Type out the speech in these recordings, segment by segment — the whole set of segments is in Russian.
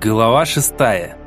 Глава шестая.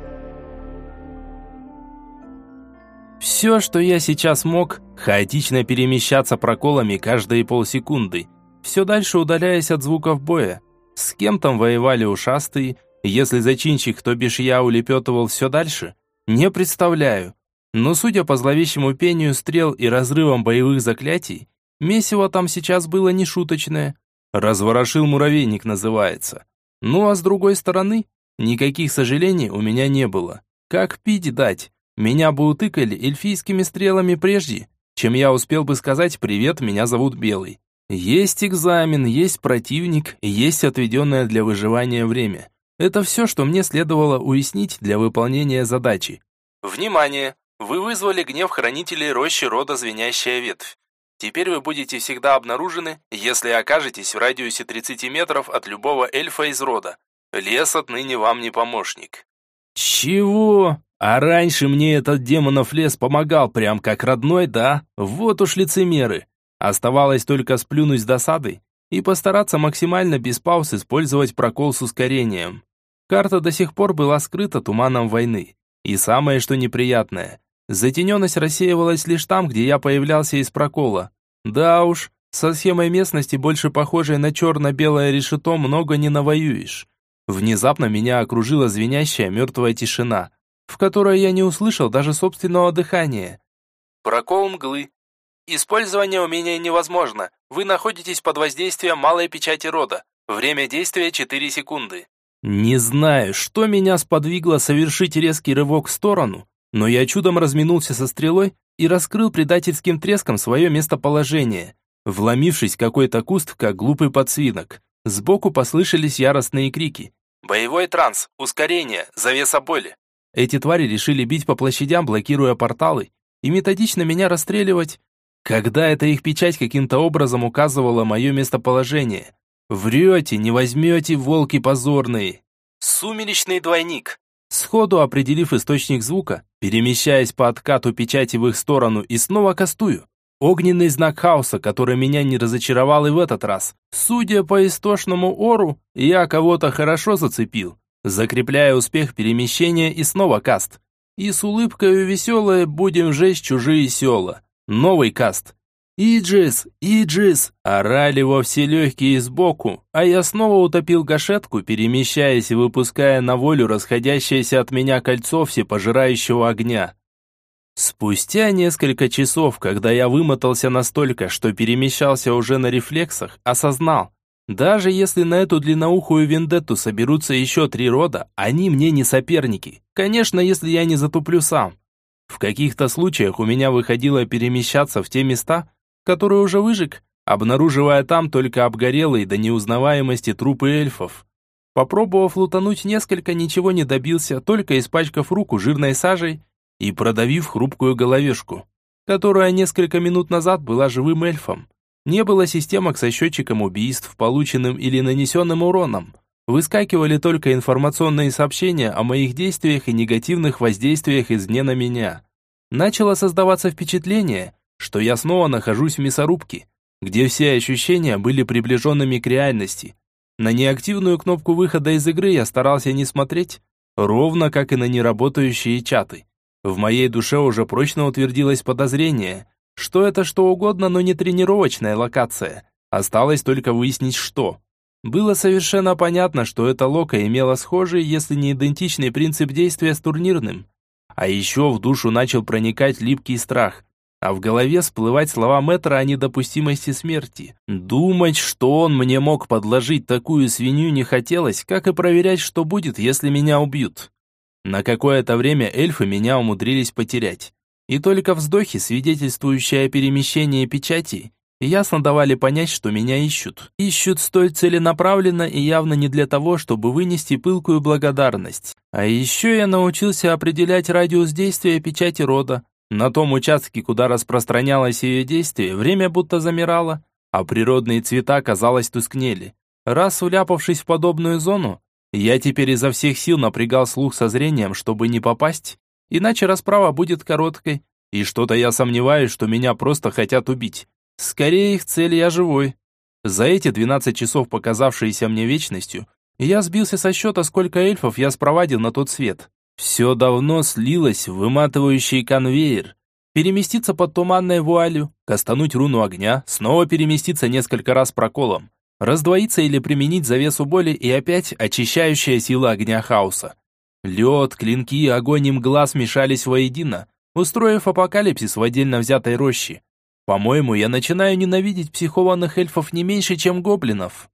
Все, что я сейчас мог, хаотично перемещаться проколами каждые полсекунды, все дальше удаляясь от звуков боя. С кем там воевали ушастые, если зачинщик, то бишь я, улепетывал все дальше? Не представляю. Но судя по зловещему пению стрел и разрывам боевых заклятий, месиво там сейчас было нешуточное. Разворошил муравейник называется. Ну а с другой стороны, никаких сожалений у меня не было. Как пить дать? Меня бы утыкали эльфийскими стрелами прежде, чем я успел бы сказать «Привет, меня зовут Белый». Есть экзамен, есть противник, есть отведенное для выживания время. Это все, что мне следовало уяснить для выполнения задачи. Внимание! Вы вызвали гнев хранителей рощи рода Звенящая Ветвь. Теперь вы будете всегда обнаружены, если окажетесь в радиусе 30 метров от любого эльфа из рода. Лес отныне вам не помощник. Чего? А раньше мне этот демонов лес помогал прям как родной, да? Вот уж лицемеры. Оставалось только сплюнуть с досадой и постараться максимально без пауз использовать прокол с ускорением. Карта до сих пор была скрыта туманом войны. И самое что неприятное, Затененность рассеивалась лишь там, где я появлялся из прокола. Да уж, со схемой местности, больше похожей на черно-белое решето, много не навоюешь. Внезапно меня окружила звенящая мертвая тишина, в которой я не услышал даже собственного дыхания. Прокол мглы. Использование умения невозможно. Вы находитесь под воздействием малой печати рода. Время действия 4 секунды. Не знаю, что меня сподвигло совершить резкий рывок в сторону, но я чудом разминулся со стрелой и раскрыл предательским треском свое местоположение, вломившись в какой-то куст, как глупый подсвинок. Сбоку послышались яростные крики. «Боевой транс! Ускорение! Завеса боли!» Эти твари решили бить по площадям, блокируя порталы, и методично меня расстреливать, когда эта их печать каким-то образом указывала мое местоположение. Врете, не возьмете, волки позорные. Сумеречный двойник. Сходу определив источник звука, перемещаясь по откату печати в их сторону и снова кастую. Огненный знак хаоса, который меня не разочаровал и в этот раз. Судя по истошному ору, я кого-то хорошо зацепил, закрепляя успех перемещения и снова каст. И с улыбкой веселой будем жечь чужие села. Новый каст. «Иджис! Иджис!» Орали во все легкие сбоку, а я снова утопил гашетку, перемещаясь и выпуская на волю расходящееся от меня кольцо всепожирающего огня. Спустя несколько часов, когда я вымотался настолько, что перемещался уже на рефлексах, осознал, даже если на эту длинноухую вендетту соберутся еще три рода, они мне не соперники. Конечно, если я не затуплю сам. В каких-то случаях у меня выходило перемещаться в те места, который уже выжег, обнаруживая там только обгорелые до неузнаваемости трупы эльфов. Попробовав лутануть несколько, ничего не добился, только испачкав руку жирной сажей и продавив хрупкую головешку, которая несколько минут назад была живым эльфом. Не было системок со счетчиком убийств, полученным или нанесенным уроном. Выскакивали только информационные сообщения о моих действиях и негативных воздействиях извне на меня. Начало создаваться впечатление, что я снова нахожусь в мясорубке, где все ощущения были приближенными к реальности. На неактивную кнопку выхода из игры я старался не смотреть, ровно как и на неработающие чаты. В моей душе уже прочно утвердилось подозрение, что это что угодно, но не тренировочная локация. Осталось только выяснить, что. Было совершенно понятно, что эта лока имела схожий, если не идентичный принцип действия с турнирным. А еще в душу начал проникать липкий страх – а в голове всплывать слова мэтра о недопустимости смерти. Думать, что он мне мог подложить такую свинью не хотелось, как и проверять, что будет, если меня убьют. На какое-то время эльфы меня умудрились потерять. И только вздохи, свидетельствующие о перемещении печати, ясно давали понять, что меня ищут. Ищут столь целенаправленно и явно не для того, чтобы вынести пылкую благодарность. А еще я научился определять радиус действия печати рода, на том участке, куда распространялось ее действие, время будто замирало, а природные цвета, казалось, тускнели. Раз вляпавшись в подобную зону, я теперь изо всех сил напрягал слух со зрением, чтобы не попасть, иначе расправа будет короткой, и что-то я сомневаюсь, что меня просто хотят убить. Скорее их цель я живой. За эти 12 часов, показавшиеся мне вечностью, Я сбился со счета, сколько эльфов я спровадил на тот свет. Все давно слилось в выматывающий конвейер. Переместиться под туманной вуалью, кастануть руну огня, снова переместиться несколько раз проколом, раздвоиться или применить завесу боли и опять очищающая сила огня хаоса. Лед, клинки, огонь и мгла смешались воедино, устроив апокалипсис в отдельно взятой роще. По-моему, я начинаю ненавидеть психованных эльфов не меньше, чем гоблинов.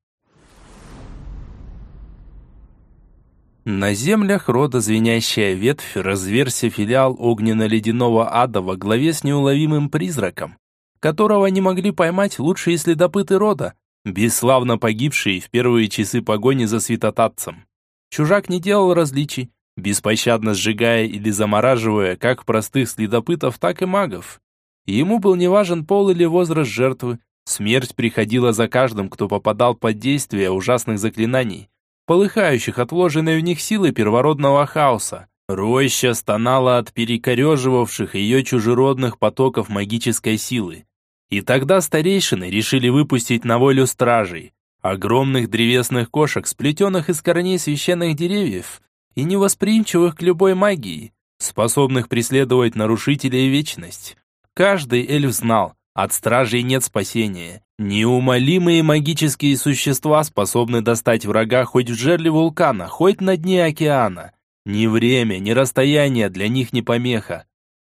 На землях рода звенящая ветвь разверся филиал огненно-ледяного ада во главе с неуловимым призраком, которого не могли поймать лучшие следопыты рода, бесславно погибшие в первые часы погони за святотатцем. Чужак не делал различий, беспощадно сжигая или замораживая как простых следопытов, так и магов. Ему был неважен пол или возраст жертвы, смерть приходила за каждым, кто попадал под действие ужасных заклинаний, полыхающих от вложенной в них силы первородного хаоса. Роща стонала от перекореживавших ее чужеродных потоков магической силы. И тогда старейшины решили выпустить на волю стражей, огромных древесных кошек, сплетенных из корней священных деревьев и невосприимчивых к любой магии, способных преследовать нарушителей вечность. Каждый эльф знал, от стражей нет спасения. Неумолимые магические существа способны достать врага хоть в жерле вулкана, хоть на дне океана. Ни время, ни расстояние для них не помеха.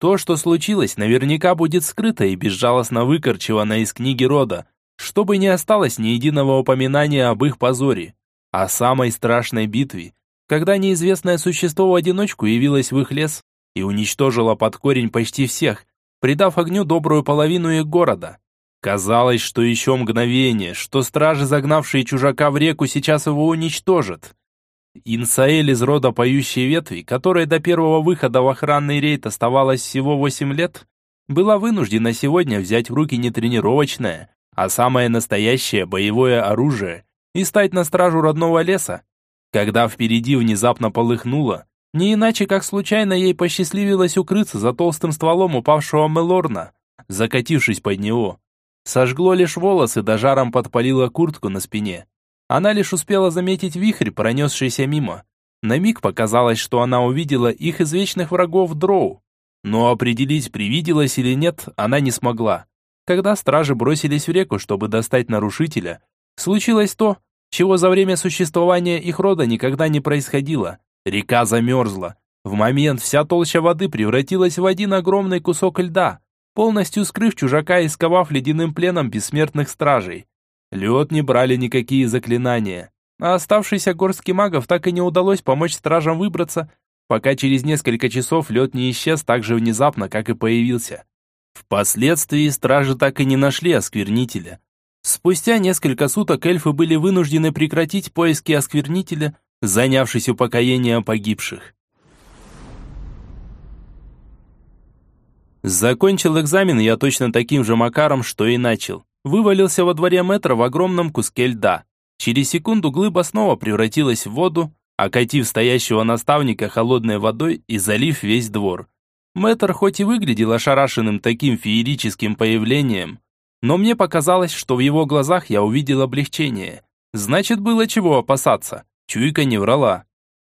То, что случилось, наверняка будет скрыто и безжалостно выкорчевано из книги рода, чтобы не осталось ни единого упоминания об их позоре. О самой страшной битве, когда неизвестное существо в одиночку явилось в их лес и уничтожило под корень почти всех, придав огню добрую половину их города. Казалось, что еще мгновение, что стражи, загнавшие чужака в реку, сейчас его уничтожат. Инсаэль из рода поющей ветви, которой до первого выхода в охранный рейд оставалось всего 8 лет, была вынуждена сегодня взять в руки не тренировочное, а самое настоящее боевое оружие и стать на стражу родного леса. Когда впереди внезапно полыхнуло, не иначе, как случайно ей посчастливилось укрыться за толстым стволом упавшего Мелорна, закатившись под него. Сожгло лишь волосы, да жаром подпалило куртку на спине. Она лишь успела заметить вихрь, пронесшийся мимо. На миг показалось, что она увидела их извечных врагов Дроу. Но определить, привиделось или нет, она не смогла. Когда стражи бросились в реку, чтобы достать нарушителя, случилось то, чего за время существования их рода никогда не происходило. Река замерзла. В момент вся толща воды превратилась в один огромный кусок льда, полностью скрыв чужака и сковав ледяным пленом бессмертных стражей. Лед не брали никакие заклинания, а оставшийся горстки магов так и не удалось помочь стражам выбраться, пока через несколько часов лед не исчез так же внезапно, как и появился. Впоследствии стражи так и не нашли осквернителя. Спустя несколько суток эльфы были вынуждены прекратить поиски осквернителя, занявшись упокоением погибших. Закончил экзамен я точно таким же макаром, что и начал. Вывалился во дворе метра в огромном куске льда. Через секунду глыба снова превратилась в воду, окатив стоящего наставника холодной водой и залив весь двор. Мэтр хоть и выглядел ошарашенным таким феерическим появлением, но мне показалось, что в его глазах я увидел облегчение. Значит, было чего опасаться. Чуйка не врала.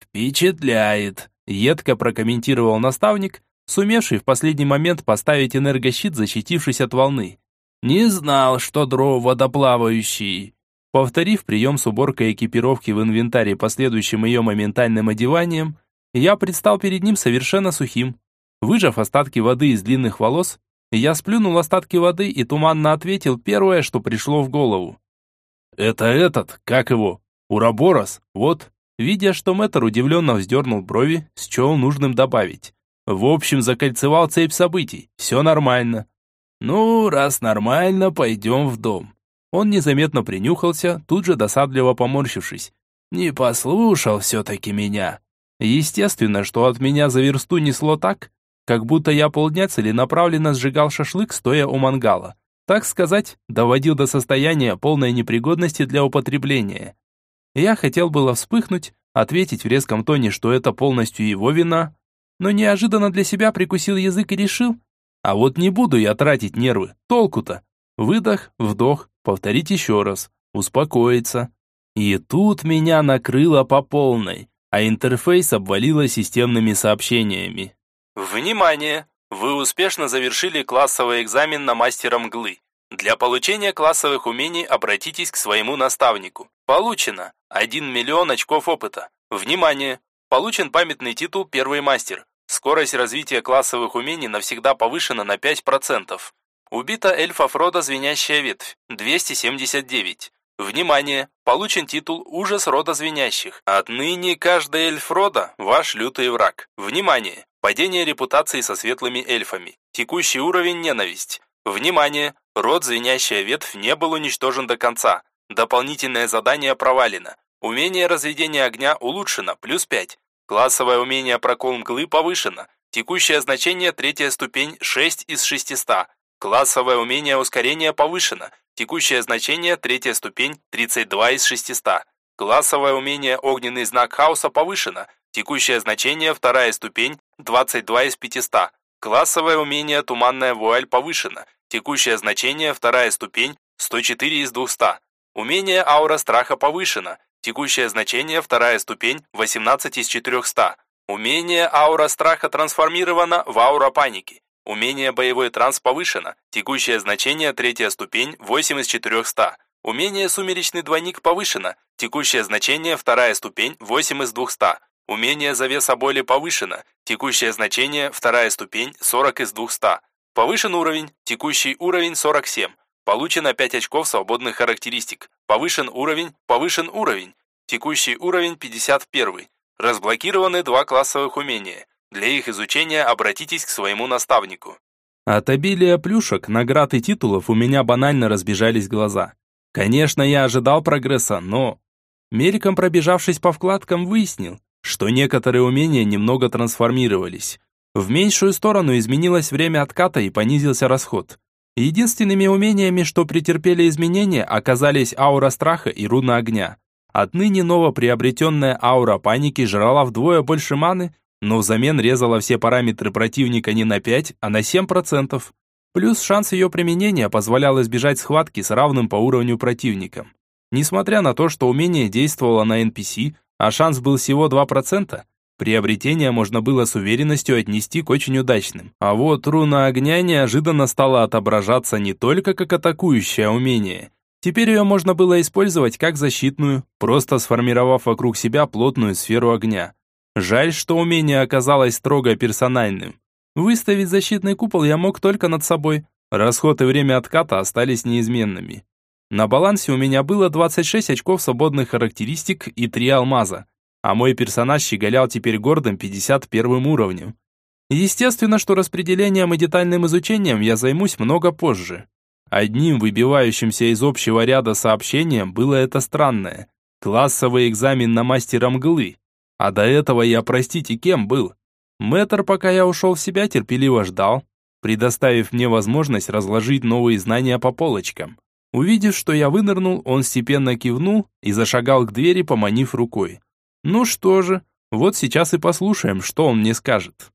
«Впечатляет», — едко прокомментировал наставник, сумевший в последний момент поставить энергощит, защитившись от волны. «Не знал, что дров водоплавающий». Повторив прием с уборкой экипировки в инвентаре последующим ее моментальным одеванием, я предстал перед ним совершенно сухим. Выжав остатки воды из длинных волос, я сплюнул остатки воды и туманно ответил первое, что пришло в голову. «Это этот, как его, Ураборос, вот». Видя, что мэтр удивленно вздернул брови, счел нужным добавить. В общем, закольцевал цепь событий. Все нормально. Ну, раз нормально, пойдем в дом. Он незаметно принюхался, тут же досадливо поморщившись. Не послушал все-таки меня. Естественно, что от меня за версту несло так, как будто я полдня целенаправленно сжигал шашлык, стоя у мангала. Так сказать, доводил до состояния полной непригодности для употребления. Я хотел было вспыхнуть, ответить в резком тоне, что это полностью его вина, но неожиданно для себя прикусил язык и решил, а вот не буду я тратить нервы, толку-то. Выдох, вдох, повторить еще раз, успокоиться. И тут меня накрыло по полной, а интерфейс обвалило системными сообщениями. Внимание! Вы успешно завершили классовый экзамен на мастера мглы. Для получения классовых умений обратитесь к своему наставнику. Получено 1 миллион очков опыта. Внимание! Получен памятный титул «Первый мастер». Скорость развития классовых умений навсегда повышена на 5%. Убита эльфа Фрода Звенящая ветвь, 279. Внимание! Получен титул «Ужас рода звенящих». Отныне каждый эльф рода – ваш лютый враг. Внимание! Падение репутации со светлыми эльфами. Текущий уровень – ненависть. Внимание! Род Звенящая ветвь не был уничтожен до конца. Дополнительное задание провалено. Умение разведения огня улучшено, плюс 5. Классовое умение прокол мглы повышено. Текущее значение третья ступень 6 из 600. Классовое умение ускорения повышено. Текущее значение третья ступень 32 из 600. Классовое умение огненный знак хаоса повышено. Текущее значение вторая ступень 22 из 500. Классовое умение туманная вуаль повышено. Текущее значение вторая ступень 104 из 200. Умение аура страха повышено. Текущее значение вторая ступень 18 из 400. Умение аура страха трансформировано в аура паники. Умение боевой транс повышено. Текущее значение третья ступень 8 из 400. Умение сумеречный двойник повышено. Текущее значение вторая ступень 8 из 200. Умение завеса боли повышено. Текущее значение вторая ступень 40 из 200. Повышен уровень. Текущий уровень 47. Получено 5 очков свободных характеристик. Повышен уровень, повышен уровень. Текущий уровень 51. Разблокированы два классовых умения. Для их изучения обратитесь к своему наставнику. От обилия плюшек, наград и титулов у меня банально разбежались глаза. Конечно, я ожидал прогресса, но... Мельком пробежавшись по вкладкам, выяснил, что некоторые умения немного трансформировались. В меньшую сторону изменилось время отката и понизился расход. Единственными умениями, что претерпели изменения, оказались аура страха и руна огня. Отныне новоприобретенная аура паники жрала вдвое больше маны, но взамен резала все параметры противника не на 5, а на 7%. Плюс шанс ее применения позволял избежать схватки с равным по уровню противником. Несмотря на то, что умение действовало на NPC, а шанс был всего 2%, приобретение можно было с уверенностью отнести к очень удачным. А вот руна огня неожиданно стала отображаться не только как атакующее умение. Теперь ее можно было использовать как защитную, просто сформировав вокруг себя плотную сферу огня. Жаль, что умение оказалось строго персональным. Выставить защитный купол я мог только над собой. Расход и время отката остались неизменными. На балансе у меня было 26 очков свободных характеристик и 3 алмаза, а мой персонаж щеголял теперь гордым 51 уровнем. Естественно, что распределением и детальным изучением я займусь много позже. Одним выбивающимся из общего ряда сообщением было это странное. Классовый экзамен на мастера мглы. А до этого я, простите, кем был? Мэтр, пока я ушел в себя, терпеливо ждал, предоставив мне возможность разложить новые знания по полочкам. Увидев, что я вынырнул, он степенно кивнул и зашагал к двери, поманив рукой. Ну что же, вот сейчас и послушаем, что он мне скажет.